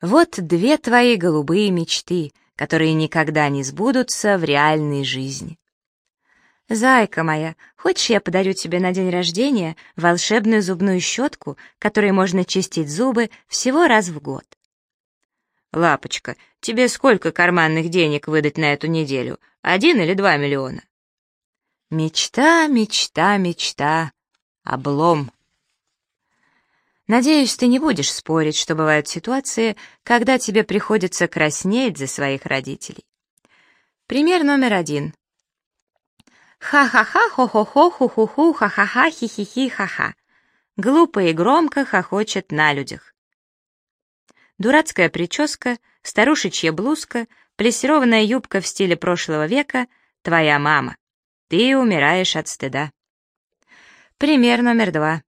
Вот две твои голубые мечты, которые никогда не сбудутся в реальной жизни. «Зайка моя, хочешь, я подарю тебе на день рождения волшебную зубную щетку, которой можно чистить зубы всего раз в год?» «Лапочка, тебе сколько карманных денег выдать на эту неделю? Один или два миллиона?» «Мечта, мечта, мечта. Облом». Надеюсь, ты не будешь спорить, что бывают ситуации, когда тебе приходится краснеть за своих родителей. Пример номер один. Ха-ха-ха, хо-хо-хо, ху-ху-ху, ха-ха-ха, хи-хи-хи, ха-ха. Глупо и громко хохочет на людях. Дурацкая прическа, старушечья блузка, плессированная юбка в стиле прошлого века — твоя мама. Ты умираешь от стыда. Пример номер два.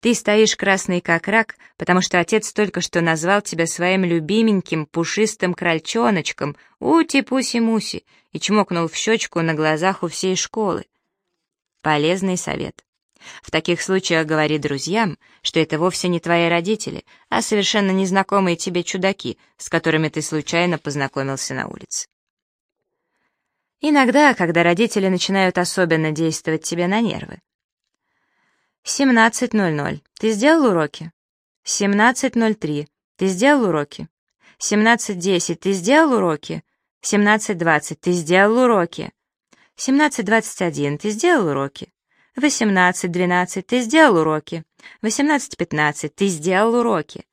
Ты стоишь красный как рак, потому что отец только что назвал тебя своим любименьким пушистым крольчоночком, ути-пуси-муси, и чмокнул в щечку на глазах у всей школы. Полезный совет. В таких случаях говори друзьям, что это вовсе не твои родители, а совершенно незнакомые тебе чудаки, с которыми ты случайно познакомился на улице. Иногда, когда родители начинают особенно действовать тебе на нервы, 17.00. Ты сделал уроки? 17.03. Ты сделал уроки? 17.10. Ты сделал уроки? 17.20. Ты сделал уроки? 17.21. Ты сделал уроки? 18.12. Ты сделал уроки? 18.15. Ты сделал уроки?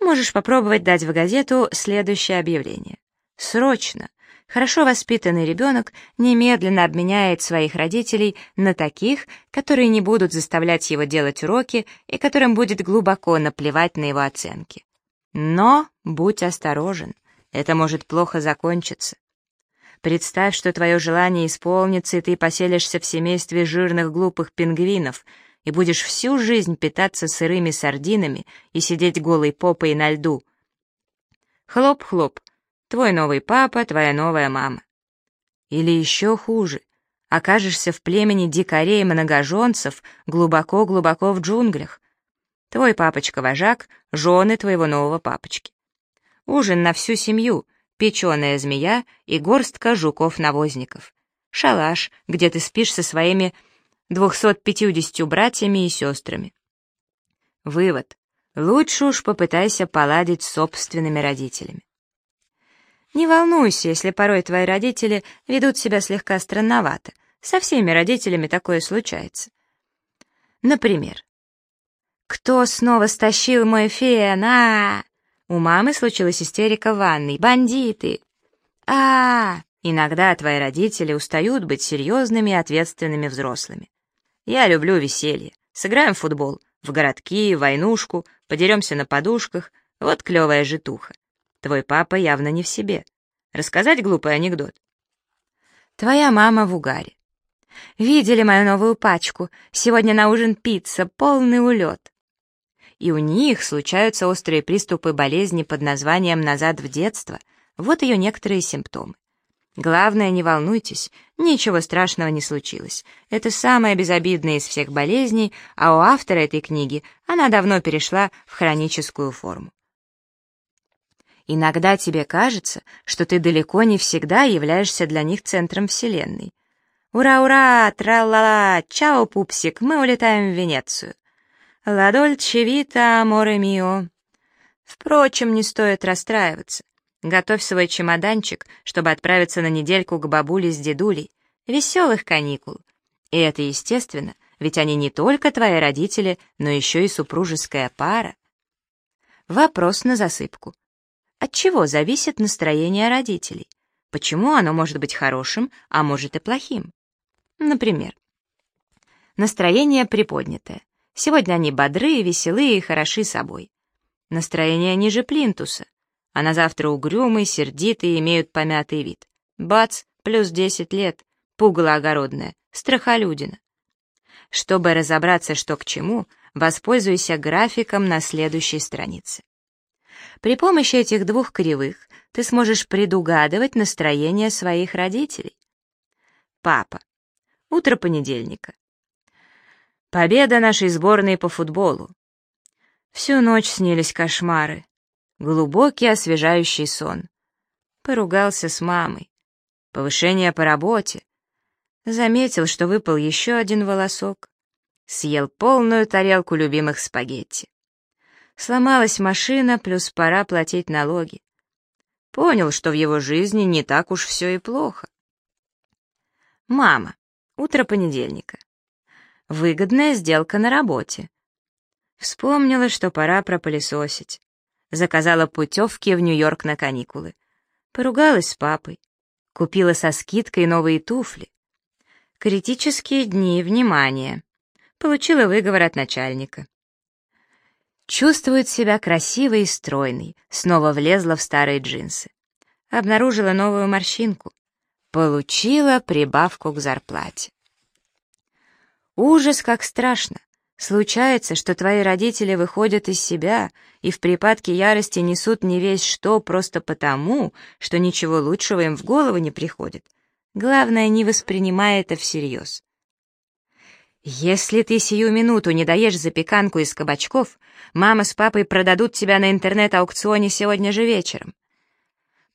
Можешь попробовать дать в газету следующее объявление. Срочно! Хорошо воспитанный ребенок немедленно обменяет своих родителей на таких, которые не будут заставлять его делать уроки и которым будет глубоко наплевать на его оценки. Но будь осторожен, это может плохо закончиться. Представь, что твое желание исполнится, и ты поселишься в семействе жирных глупых пингвинов и будешь всю жизнь питаться сырыми сардинами и сидеть голой попой на льду. Хлоп-хлоп, Твой новый папа, твоя новая мама. Или еще хуже, окажешься в племени дикарей-многоженцев глубоко-глубоко в джунглях. Твой папочка-вожак — жены твоего нового папочки. Ужин на всю семью, печеная змея и горстка жуков-навозников. Шалаш, где ты спишь со своими 250 братьями и сестрами. Вывод. Лучше уж попытайся поладить с собственными родителями. Не волнуйся, если порой твои родители ведут себя слегка странновато. Со всеми родителями такое случается. Например, «Кто снова стащил мой фен? а, У мамы случилась истерика в ванной. «Бандиты!» а, -а, -а Иногда твои родители устают быть серьезными и ответственными взрослыми. Я люблю веселье. Сыграем в футбол, в городки, в войнушку, подеремся на подушках. Вот клевая житуха. Твой папа явно не в себе. Рассказать глупый анекдот? Твоя мама в угаре. Видели мою новую пачку? Сегодня на ужин пицца, полный улет. И у них случаются острые приступы болезни под названием «назад в детство». Вот ее некоторые симптомы. Главное, не волнуйтесь, ничего страшного не случилось. Это самая безобидная из всех болезней, а у автора этой книги она давно перешла в хроническую форму. Иногда тебе кажется, что ты далеко не всегда являешься для них центром Вселенной. «Ура-ура! Тра-ла-ла! Чао, пупсик! Мы улетаем в Венецию!» «Ла дольче вита, море мио!» Впрочем, не стоит расстраиваться. Готовь свой чемоданчик, чтобы отправиться на недельку к бабуле с дедулей. Веселых каникул. И это естественно, ведь они не только твои родители, но еще и супружеская пара. Вопрос на засыпку. От чего зависит настроение родителей? Почему оно может быть хорошим, а может и плохим? Например, настроение приподнятое. Сегодня они бодрые, веселые и хороши собой. Настроение ниже плинтуса, а на завтра угрюмые, сердитые, имеют помятый вид. Бац, плюс 10 лет, пугало огородное, страхолюдина. Чтобы разобраться, что к чему, воспользуйся графиком на следующей странице. При помощи этих двух кривых ты сможешь предугадывать настроение своих родителей. Папа. Утро понедельника. Победа нашей сборной по футболу. Всю ночь снились кошмары. глубокий освежающий сон. Поругался с мамой. Повышение по работе. Заметил, что выпал еще один волосок. Съел полную тарелку любимых спагетти. Сломалась машина, плюс пора платить налоги. Понял, что в его жизни не так уж все и плохо. Мама. Утро понедельника. Выгодная сделка на работе. Вспомнила, что пора пропылесосить. Заказала путевки в Нью-Йорк на каникулы. Поругалась с папой. Купила со скидкой новые туфли. Критические дни, внимание. Получила выговор от начальника. Чувствует себя красивой и стройной, снова влезла в старые джинсы. Обнаружила новую морщинку. Получила прибавку к зарплате. Ужас, как страшно. Случается, что твои родители выходят из себя и в припадке ярости несут не весь что просто потому, что ничего лучшего им в голову не приходит. Главное, не воспринимай это всерьез. Если ты сию минуту не даешь запеканку из кабачков, мама с папой продадут тебя на интернет-аукционе сегодня же вечером.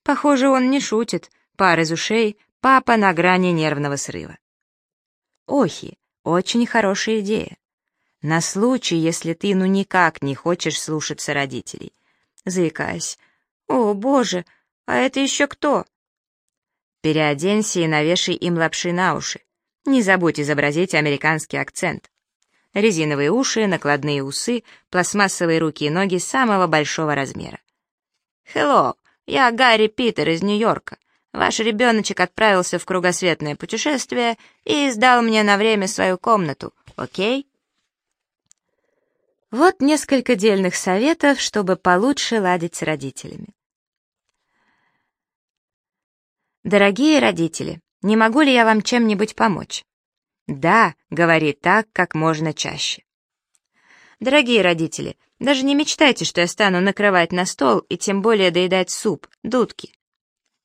Похоже, он не шутит. Пар из ушей, папа на грани нервного срыва. Охи, очень хорошая идея. На случай, если ты ну никак не хочешь слушаться родителей. Заикаясь. «О, боже, а это еще кто?» Переоденься и навешай им лапши на уши. Не забудь изобразить американский акцент. Резиновые уши, накладные усы, пластмассовые руки и ноги самого большого размера. «Хелло, я Гарри Питер из Нью-Йорка. Ваш ребеночек отправился в кругосветное путешествие и сдал мне на время свою комнату, окей?» Вот несколько дельных советов, чтобы получше ладить с родителями. Дорогие родители, не могу ли я вам чем-нибудь помочь? Да, говори так, как можно чаще. Дорогие родители, даже не мечтайте, что я стану накрывать на стол и тем более доедать суп, дудки.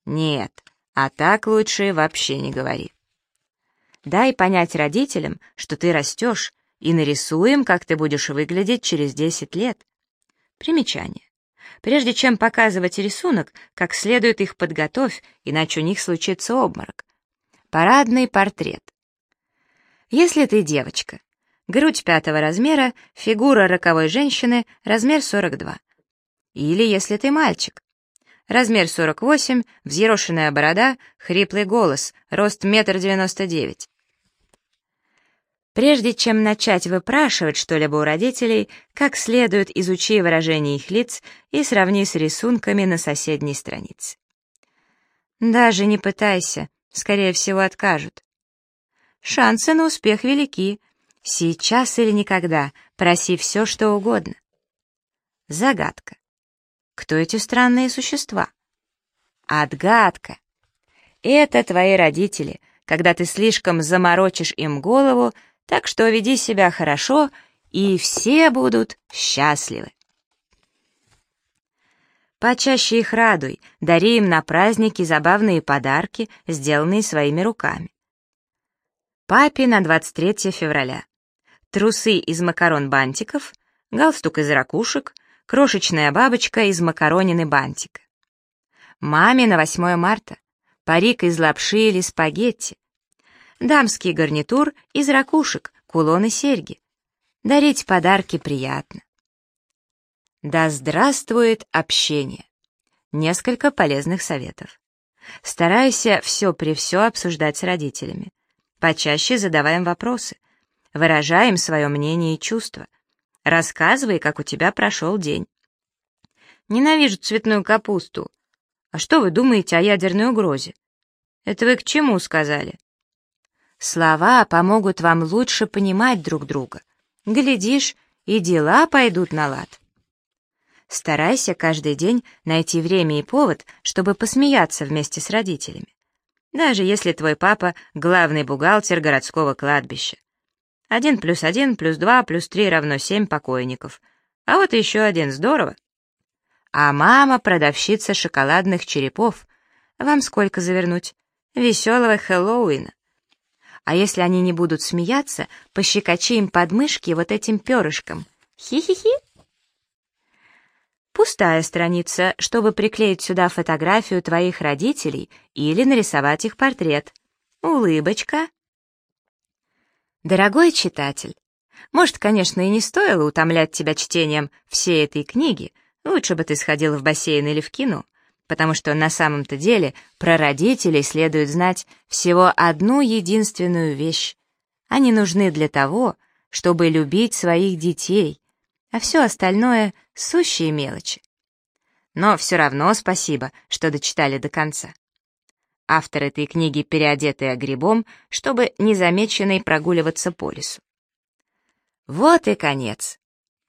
Нет, а так лучше вообще не говори. Дай понять родителям, что ты растешь, и нарисуем, как ты будешь выглядеть через 10 лет. Примечание. Прежде чем показывать рисунок, как следует их подготовь, иначе у них случится обморок. Парадный портрет. Если ты девочка, грудь пятого размера, фигура роковой женщины, размер 42. Или если ты мальчик, размер 48, взъерошенная борода, хриплый голос, рост метр девяносто девять. Прежде чем начать выпрашивать что-либо у родителей, как следует изучи выражение их лиц и сравни с рисунками на соседней странице. Даже не пытайся, скорее всего, откажут. Шансы на успех велики. Сейчас или никогда, проси все, что угодно. Загадка. Кто эти странные существа? Отгадка. Это твои родители. Когда ты слишком заморочишь им голову, так что веди себя хорошо, и все будут счастливы. Почаще их радуй, дари им на праздники забавные подарки, сделанные своими руками. Папе на 23 февраля. Трусы из макарон-бантиков, галстук из ракушек, крошечная бабочка из макаронины бантика. Маме на 8 марта. Парик из лапши или спагетти, дамский гарнитур из ракушек, кулоны, серьги. Дарить подарки приятно. Да здравствует общение. Несколько полезных советов. Старайся все при все обсуждать с родителями. Почаще задаваем вопросы. Выражаем свое мнение и чувства. Рассказывай, как у тебя прошел день. Ненавижу цветную капусту. А что вы думаете о ядерной угрозе? Это вы к чему сказали? Слова помогут вам лучше понимать друг друга. Глядишь, и дела пойдут на лад. Старайся каждый день найти время и повод, чтобы посмеяться вместе с родителями. Даже если твой папа — главный бухгалтер городского кладбища. Один плюс один плюс два плюс три равно семь покойников. А вот еще один, здорово. А мама — продавщица шоколадных черепов. Вам сколько завернуть? Веселого Хэллоуина. А если они не будут смеяться, пощекочи им подмышки вот этим перышком. Хи-хи-хи. Пустая страница, чтобы приклеить сюда фотографию твоих родителей или нарисовать их портрет. Улыбочка. Дорогой читатель, может, конечно, и не стоило утомлять тебя чтением всей этой книги, лучше бы ты сходил в бассейн или в кино, потому что на самом-то деле про родителей следует знать всего одну единственную вещь. Они нужны для того, чтобы любить своих детей, а все остальное — сущие мелочи. Но все равно спасибо, что дочитали до конца. Автор этой книги переодетый грибом, чтобы незамеченной прогуливаться по лесу. Вот и конец.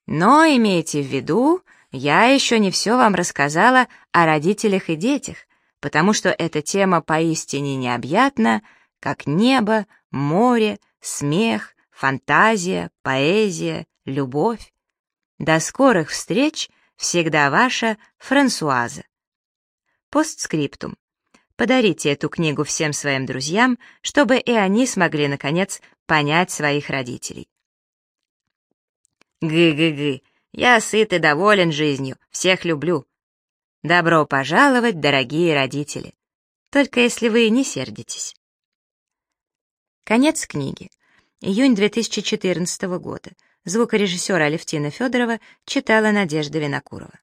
Но имейте в виду, я еще не все вам рассказала о родителях и детях, потому что эта тема поистине необъятна, как небо, море, смех, фантазия, поэзия, любовь. До скорых встреч, всегда ваша Франсуаза. Постскриптум. Подарите эту книгу всем своим друзьям, чтобы и они смогли, наконец, понять своих родителей. Гы-гы-гы, я сыт и доволен жизнью, всех люблю. Добро пожаловать, дорогие родители. Только если вы не сердитесь. Конец книги. Июнь 2014 года. Звукорежиссер Алевтина Федорова читала Надежда Винокурова.